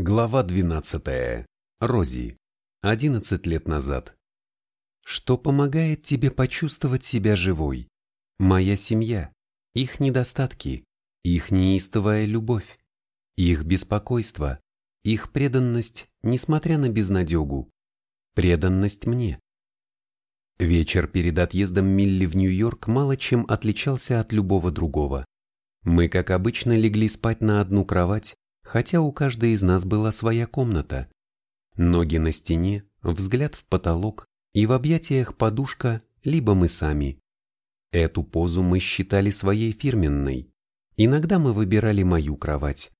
Глава 12. Рози. 11 лет назад. Что помогает тебе почувствовать себя живой? Моя семья, их недостатки, их неистовая любовь, их беспокойство, их преданность, несмотря на безнадегу, преданность мне. Вечер перед отъездом Милли в Нью-Йорк мало чем отличался от любого другого. Мы, как обычно, легли спать на одну кровать, хотя у каждой из нас была своя комната. Ноги на стене, взгляд в потолок и в объятиях подушка, либо мы сами. Эту позу мы считали своей фирменной. Иногда мы выбирали мою кровать,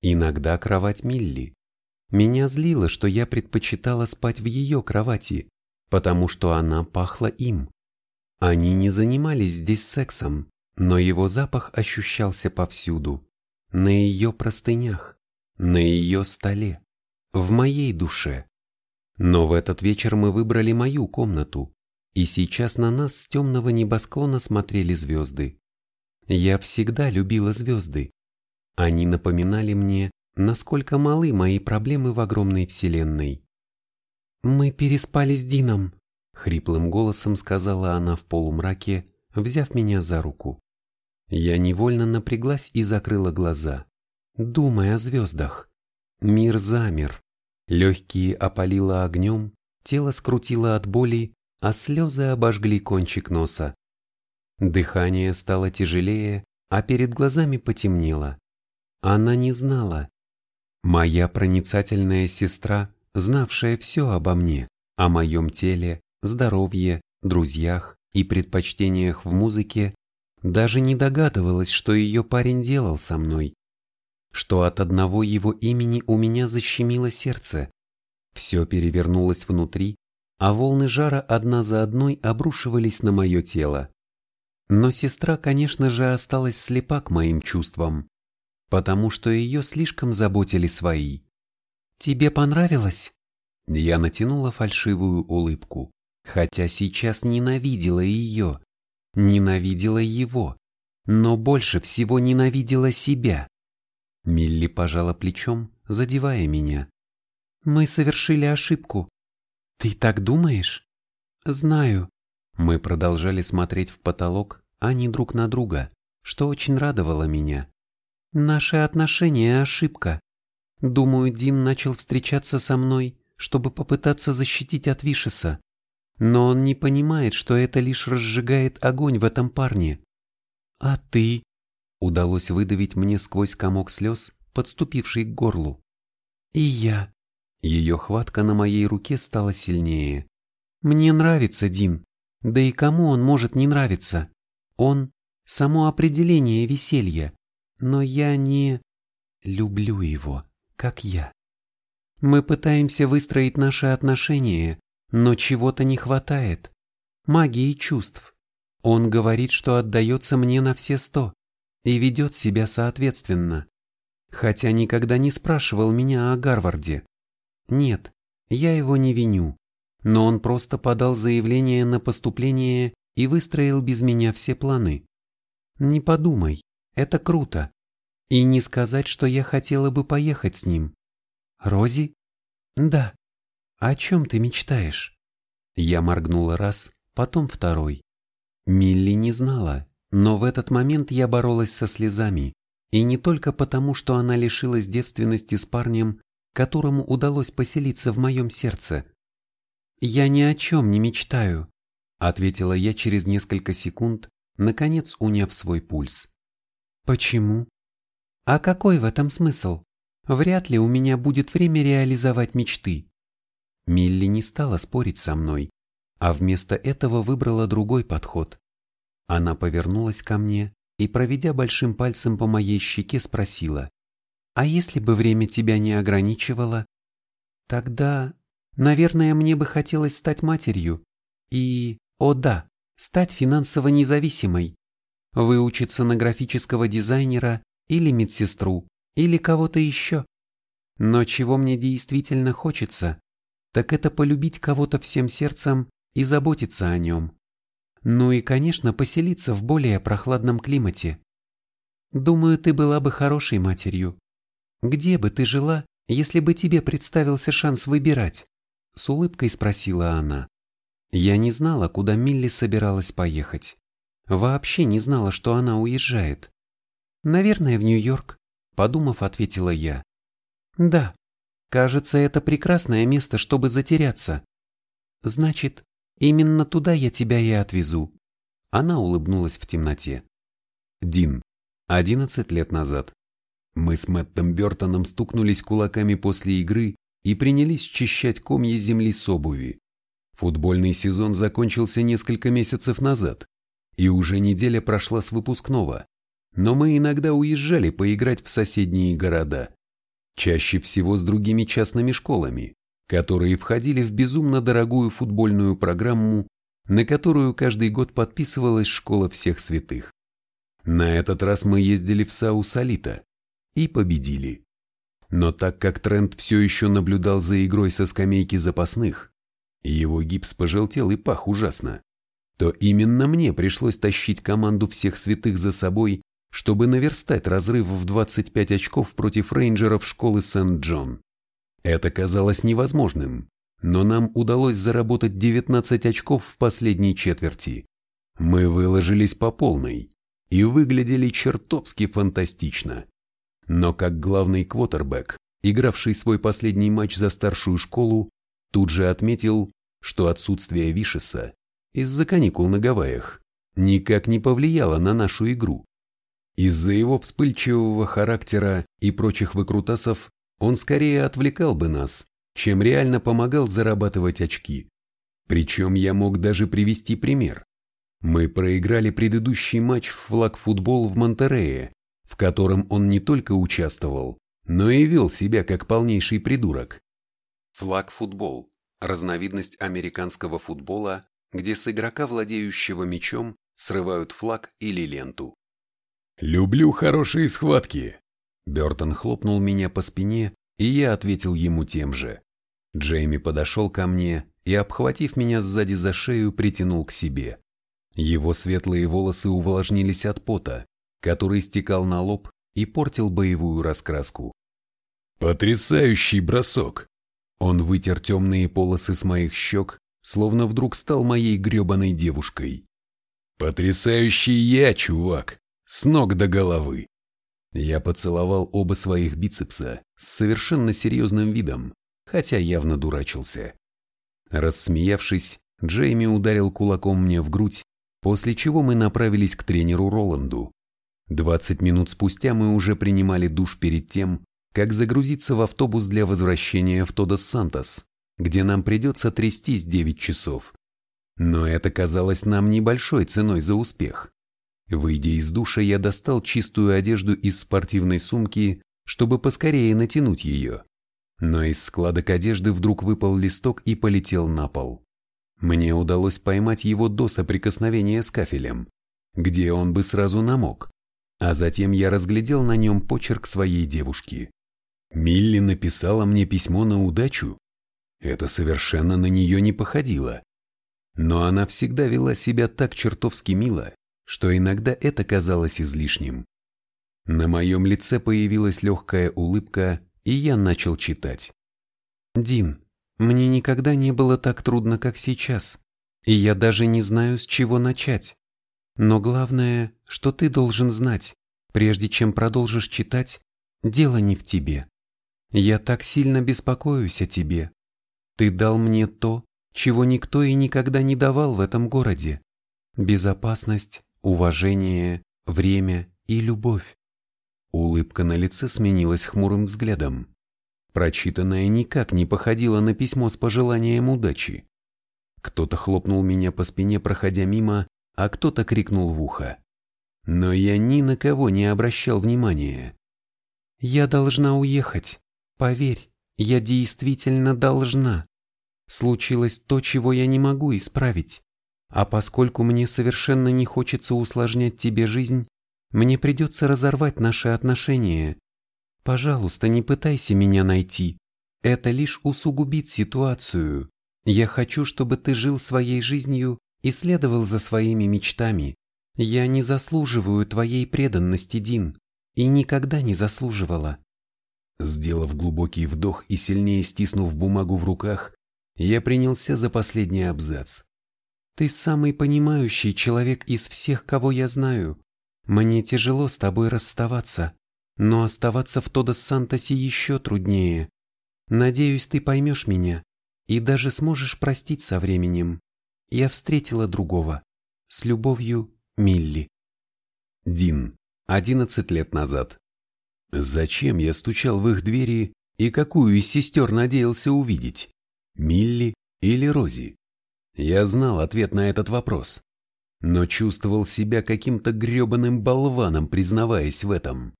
иногда кровать Милли. Меня злило, что я предпочитала спать в ее кровати, потому что она пахла им. Они не занимались здесь сексом, но его запах ощущался повсюду, на ее простынях, на ее столе, в моей душе. Но в этот вечер мы выбрали мою комнату, и сейчас на нас с темного небосклона смотрели звезды. Я всегда любила звезды. Они напоминали мне, насколько малы мои проблемы в огромной вселенной. «Мы переспали с Дином», — хриплым голосом сказала она в полумраке, взяв меня за руку. Я невольно напряглась и закрыла глаза. Думай о звездах. Мир замер. Легкие опалило огнем, тело скрутило от боли, а слезы обожгли кончик носа. Дыхание стало тяжелее, а перед глазами потемнело. Она не знала. Моя проницательная сестра, знавшая все обо мне, о моем теле, здоровье, друзьях и предпочтениях в музыке, даже не догадывалась, что ее парень делал со мной что от одного его имени у меня защемило сердце. Все перевернулось внутри, а волны жара одна за одной обрушивались на мое тело. Но сестра, конечно же, осталась слепа к моим чувствам, потому что ее слишком заботили свои. «Тебе понравилось?» Я натянула фальшивую улыбку, хотя сейчас ненавидела ее, ненавидела его, но больше всего ненавидела себя. Милли пожала плечом, задевая меня. «Мы совершили ошибку». «Ты так думаешь?» «Знаю». Мы продолжали смотреть в потолок, а не друг на друга, что очень радовало меня. «Наши отношения – ошибка. Думаю, Дин начал встречаться со мной, чтобы попытаться защитить от Вишеса. Но он не понимает, что это лишь разжигает огонь в этом парне. А ты?» Удалось выдавить мне сквозь комок слез, подступивший к горлу. И я. Ее хватка на моей руке стала сильнее. Мне нравится Дин. Да и кому он может не нравиться? Он — само определение веселья. Но я не... люблю его, как я. Мы пытаемся выстроить наши отношения, но чего-то не хватает. Магии чувств. Он говорит, что отдается мне на все сто и ведет себя соответственно. Хотя никогда не спрашивал меня о Гарварде. Нет, я его не виню, но он просто подал заявление на поступление и выстроил без меня все планы. Не подумай, это круто. И не сказать, что я хотела бы поехать с ним. Рози? Да. О чем ты мечтаешь? Я моргнула раз, потом второй. Милли не знала, но в этот момент я боролась со слезами, и не только потому, что она лишилась девственности с парнем, которому удалось поселиться в моем сердце. «Я ни о чем не мечтаю», — ответила я через несколько секунд, наконец уняв свой пульс. «Почему?» «А какой в этом смысл? Вряд ли у меня будет время реализовать мечты». Милли не стала спорить со мной, а вместо этого выбрала другой подход. Она повернулась ко мне и, проведя большим пальцем по моей щеке, спросила, «А если бы время тебя не ограничивало?» «Тогда, наверное, мне бы хотелось стать матерью и, о да, стать финансово независимой, выучиться на графического дизайнера или медсестру, или кого-то еще. Но чего мне действительно хочется, так это полюбить кого-то всем сердцем и заботиться о нем. Ну и, конечно, поселиться в более прохладном климате. Думаю, ты была бы хорошей матерью. Где бы ты жила, если бы тебе представился шанс выбирать?» С улыбкой спросила она. Я не знала, куда Милли собиралась поехать. Вообще не знала, что она уезжает. «Наверное, в Нью-Йорк», — подумав, ответила я. «Да, кажется, это прекрасное место, чтобы затеряться». «Значит, именно туда я тебя и отвезу». Она улыбнулась в темноте. Дин. Одиннадцать лет назад. Мы с Мэттом Бертоном стукнулись кулаками после игры и принялись чищать комья земли с обуви. Футбольный сезон закончился несколько месяцев назад, и уже неделя прошла с выпускного, но мы иногда уезжали поиграть в соседние города, чаще всего с другими частными школами, которые входили в безумно дорогую футбольную программу, на которую каждый год подписывалась школа всех святых. На этот раз мы ездили в Сау-Салита и победили. Но так как Трент все еще наблюдал за игрой со скамейки запасных, его гипс пожелтел и пах ужасно, то именно мне пришлось тащить команду всех святых за собой, чтобы наверстать разрыв в 25 очков против рейнджеров школы Сент-Джон. Это казалось невозможным, но нам удалось заработать 19 очков в последней четверти. Мы выложились по полной, и выглядели чертовски фантастично. Но как главный квотербек, игравший свой последний матч за старшую школу, тут же отметил, что отсутствие Вишеса из-за каникул на Гавайях никак не повлияло на нашу игру. Из-за его вспыльчивого характера и прочих выкрутасов он скорее отвлекал бы нас, чем реально помогал зарабатывать очки. Причем я мог даже привести пример. Мы проиграли предыдущий матч в флаг-футбол в Монтерее, в котором он не только участвовал, но и вел себя как полнейший придурок. Флаг-футбол – разновидность американского футбола, где с игрока, владеющего мячом, срывают флаг или ленту. «Люблю хорошие схватки!» Бертон хлопнул меня по спине, и я ответил ему тем же. Джейми подошел ко мне и, обхватив меня сзади за шею, притянул к себе. Его светлые волосы увлажнились от пота, который стекал на лоб и портил боевую раскраску. «Потрясающий бросок!» Он вытер темные полосы с моих щек, словно вдруг стал моей гребаной девушкой. «Потрясающий я, чувак! С ног до головы!» Я поцеловал оба своих бицепса с совершенно серьезным видом, хотя явно дурачился. Рассмеявшись, Джейми ударил кулаком мне в грудь, после чего мы направились к тренеру Роланду. 20 минут спустя мы уже принимали душ перед тем, как загрузиться в автобус для возвращения в Тодос-Сантос, где нам придется трястись 9 часов. Но это казалось нам небольшой ценой за успех. Выйдя из душа, я достал чистую одежду из спортивной сумки, чтобы поскорее натянуть ее. Но из складок одежды вдруг выпал листок и полетел на пол. Мне удалось поймать его до соприкосновения с кафелем, где он бы сразу намок, а затем я разглядел на нем почерк своей девушки. Милли написала мне письмо на удачу. Это совершенно на нее не походило. Но она всегда вела себя так чертовски мило, что иногда это казалось излишним. На моем лице появилась легкая улыбка, и я начал читать. «Дин, мне никогда не было так трудно, как сейчас, и я даже не знаю, с чего начать. Но главное, что ты должен знать, прежде чем продолжишь читать, дело не в тебе. Я так сильно беспокоюсь о тебе. Ты дал мне то, чего никто и никогда не давал в этом городе. Безопасность, уважение, время и любовь. Улыбка на лице сменилась хмурым взглядом. Прочитанное никак не походило на письмо с пожеланием удачи. Кто-то хлопнул меня по спине, проходя мимо, а кто-то крикнул в ухо. Но я ни на кого не обращал внимания. «Я должна уехать. Поверь, я действительно должна. Случилось то, чего я не могу исправить. А поскольку мне совершенно не хочется усложнять тебе жизнь, мне придется разорвать наши отношения. Пожалуйста, не пытайся меня найти. Это лишь усугубит ситуацию. Я хочу, чтобы ты жил своей жизнью и следовал за своими мечтами. Я не заслуживаю твоей преданности, Дин, и никогда не заслуживала. Сделав глубокий вдох и сильнее стиснув бумагу в руках, я принялся за последний абзац. «Ты самый понимающий человек из всех, кого я знаю. Мне тяжело с тобой расставаться, но оставаться в Тодос-Сантосе еще труднее. Надеюсь, ты поймешь меня и даже сможешь простить со временем. Я встретила другого. С любовью, Милли». Дин, 11 лет назад. Зачем я стучал в их двери и какую из сестер надеялся увидеть? Милли или Рози? Я знал ответ на этот вопрос, но чувствовал себя каким-то гребаным болваном, признаваясь в этом.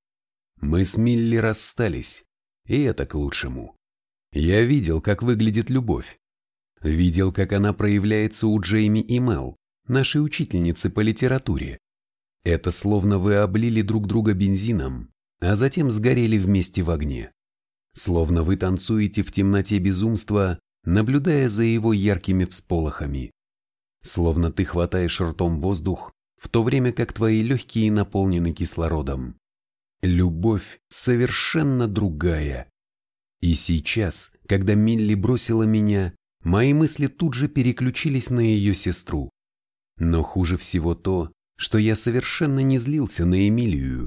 Мы с Милли расстались, и это к лучшему. Я видел, как выглядит любовь. Видел, как она проявляется у Джейми и Мел, нашей учительницы по литературе. Это словно вы облили друг друга бензином, а затем сгорели вместе в огне. Словно вы танцуете в темноте безумства, наблюдая за его яркими всполохами. Словно ты хватаешь ртом воздух, в то время как твои легкие наполнены кислородом. Любовь совершенно другая. И сейчас, когда Милли бросила меня, мои мысли тут же переключились на ее сестру. Но хуже всего то, что я совершенно не злился на Эмилию.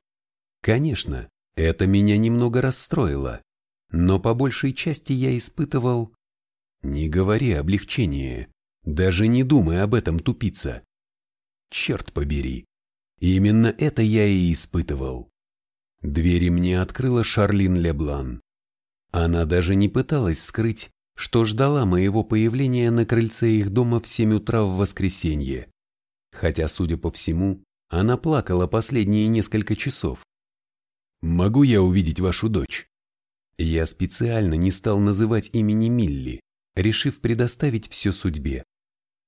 Конечно, это меня немного расстроило, но по большей части я испытывал... Не говори облегчение, даже не думай об этом, тупица. Черт побери, именно это я и испытывал. Двери мне открыла Шарлин Леблан. Она даже не пыталась скрыть, что ждала моего появления на крыльце их дома в 7 утра в воскресенье. Хотя, судя по всему, она плакала последние несколько часов. «Могу я увидеть вашу дочь?» Я специально не стал называть имени Милли, решив предоставить все судьбе.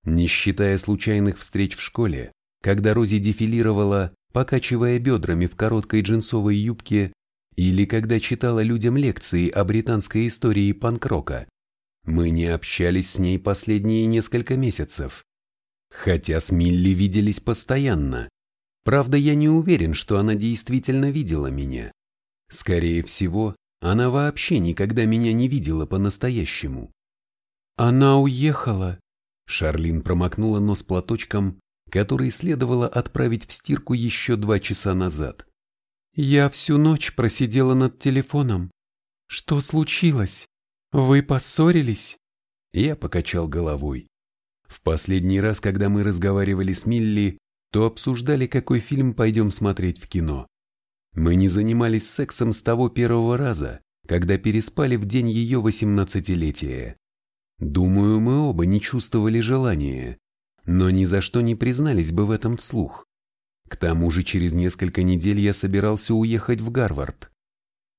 Не считая случайных встреч в школе, когда Рози дефилировала, покачивая бедрами в короткой джинсовой юбке, или когда читала людям лекции о британской истории панк-рока. Мы не общались с ней последние несколько месяцев. Хотя с Милли виделись постоянно. Правда, я не уверен, что она действительно видела меня. Скорее всего, она вообще никогда меня не видела по-настоящему. «Она уехала», — Шарлин промокнула нос платочком, который следовало отправить в стирку еще два часа назад. «Я всю ночь просидела над телефоном. Что случилось? Вы поссорились?» Я покачал головой. В последний раз, когда мы разговаривали с Милли, то обсуждали, какой фильм пойдем смотреть в кино. Мы не занимались сексом с того первого раза, когда переспали в день ее восемнадцатилетия. Думаю, мы оба не чувствовали желания, но ни за что не признались бы в этом вслух. К тому же через несколько недель я собирался уехать в Гарвард.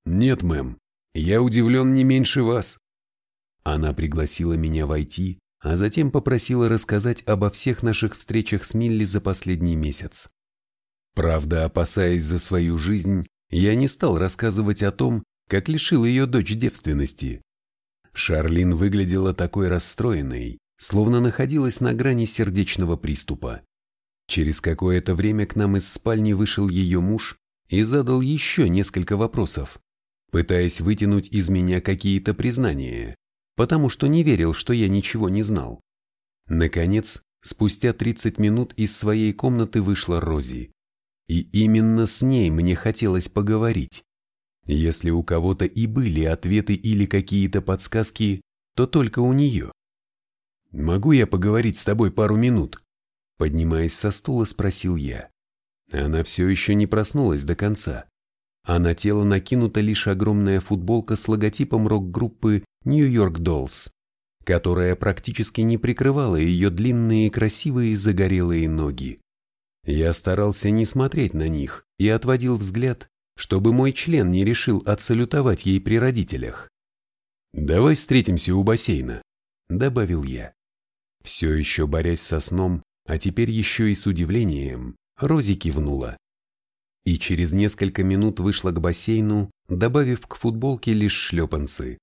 «Нет, мэм, я удивлен не меньше вас». Она пригласила меня войти, а затем попросила рассказать обо всех наших встречах с Милли за последний месяц. Правда, опасаясь за свою жизнь, я не стал рассказывать о том, как лишил ее дочь девственности. Шарлин выглядела такой расстроенной, словно находилась на грани сердечного приступа. Через какое-то время к нам из спальни вышел ее муж и задал еще несколько вопросов, пытаясь вытянуть из меня какие-то признания потому что не верил, что я ничего не знал. Наконец, спустя 30 минут из своей комнаты вышла Рози. И именно с ней мне хотелось поговорить. Если у кого-то и были ответы или какие-то подсказки, то только у нее. «Могу я поговорить с тобой пару минут?» Поднимаясь со стула, спросил я. Она все еще не проснулась до конца а на тело накинута лишь огромная футболка с логотипом рок-группы New York Dolls, которая практически не прикрывала ее длинные красивые загорелые ноги. Я старался не смотреть на них и отводил взгляд, чтобы мой член не решил отсалютовать ей при родителях. «Давай встретимся у бассейна», — добавил я. Все еще борясь со сном, а теперь еще и с удивлением, Рози кивнула и через несколько минут вышла к бассейну, добавив к футболке лишь шлепанцы.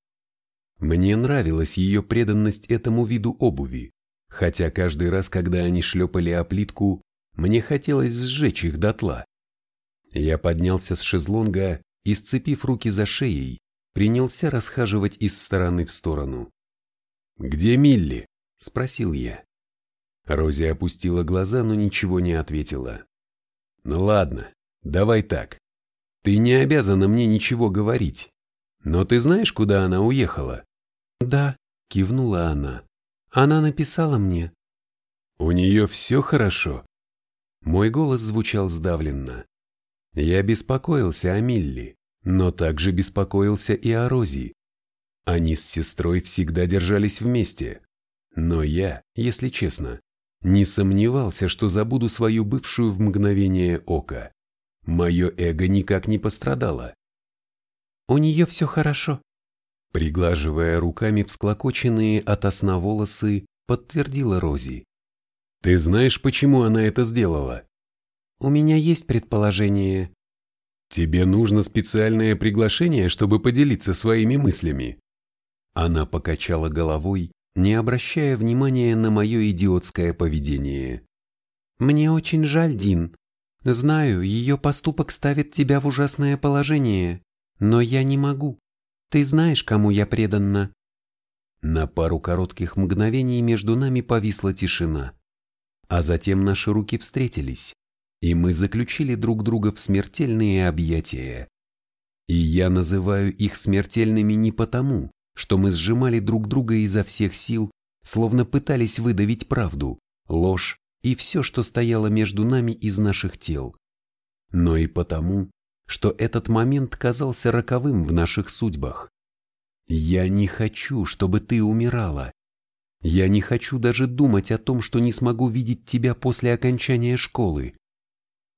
Мне нравилась ее преданность этому виду обуви, хотя каждый раз, когда они шлепали о плитку, мне хотелось сжечь их дотла. Я поднялся с шезлонга и, сцепив руки за шеей, принялся расхаживать из стороны в сторону. «Где Милли?» – спросил я. Рози опустила глаза, но ничего не ответила. «Ну ладно, давай так. Ты не обязана мне ничего говорить. Но ты знаешь, куда она уехала?» «Да», – кивнула она. «Она написала мне». «У нее все хорошо?» Мой голос звучал сдавленно. Я беспокоился о Милли, но также беспокоился и о Рози. Они с сестрой всегда держались вместе. Но я, если честно, не сомневался, что забуду свою бывшую в мгновение ока. Мое эго никак не пострадало. У нее все хорошо. Приглаживая руками всклокоченные от сна волосы, подтвердила Рози. Ты знаешь, почему она это сделала? У меня есть предположение. Тебе нужно специальное приглашение, чтобы поделиться своими мыслями. Она покачала головой, не обращая внимания на мое идиотское поведение. «Мне очень жаль, Дин. Знаю, ее поступок ставит тебя в ужасное положение, но я не могу. Ты знаешь, кому я преданна». На пару коротких мгновений между нами повисла тишина, а затем наши руки встретились, и мы заключили друг друга в смертельные объятия. И я называю их смертельными не потому, что мы сжимали друг друга изо всех сил, словно пытались выдавить правду, ложь и все, что стояло между нами из наших тел. Но и потому, что этот момент казался роковым в наших судьбах. Я не хочу, чтобы ты умирала. Я не хочу даже думать о том, что не смогу видеть тебя после окончания школы.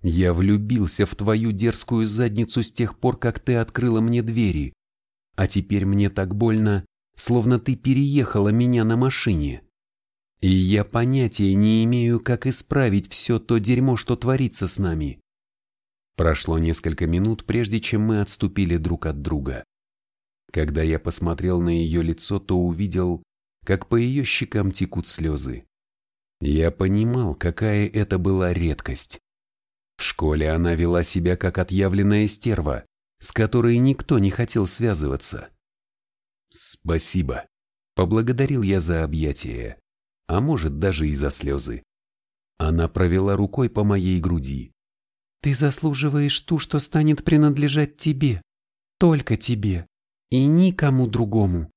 Я влюбился в твою дерзкую задницу с тех пор, как ты открыла мне двери, а теперь мне так больно, словно ты переехала меня на машине. И я понятия не имею, как исправить все то дерьмо, что творится с нами. Прошло несколько минут, прежде чем мы отступили друг от друга. Когда я посмотрел на ее лицо, то увидел, как по ее щекам текут слезы. Я понимал, какая это была редкость. В школе она вела себя как отъявленная стерва, с которой никто не хотел связываться. «Спасибо», — поблагодарил я за объятие, а может даже и за слезы. Она провела рукой по моей груди. «Ты заслуживаешь ту, что станет принадлежать тебе, только тебе, и никому другому».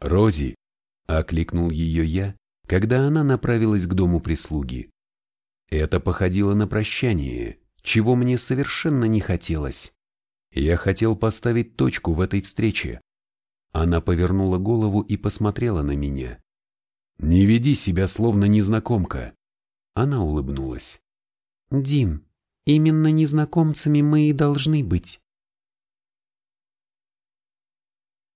«Рози», — окликнул ее я, когда она направилась к дому прислуги. Это походило на прощание, чего мне совершенно не хотелось. Я хотел поставить точку в этой встрече. Она повернула голову и посмотрела на меня. «Не веди себя словно незнакомка». Она улыбнулась. «Дин, именно незнакомцами мы и должны быть.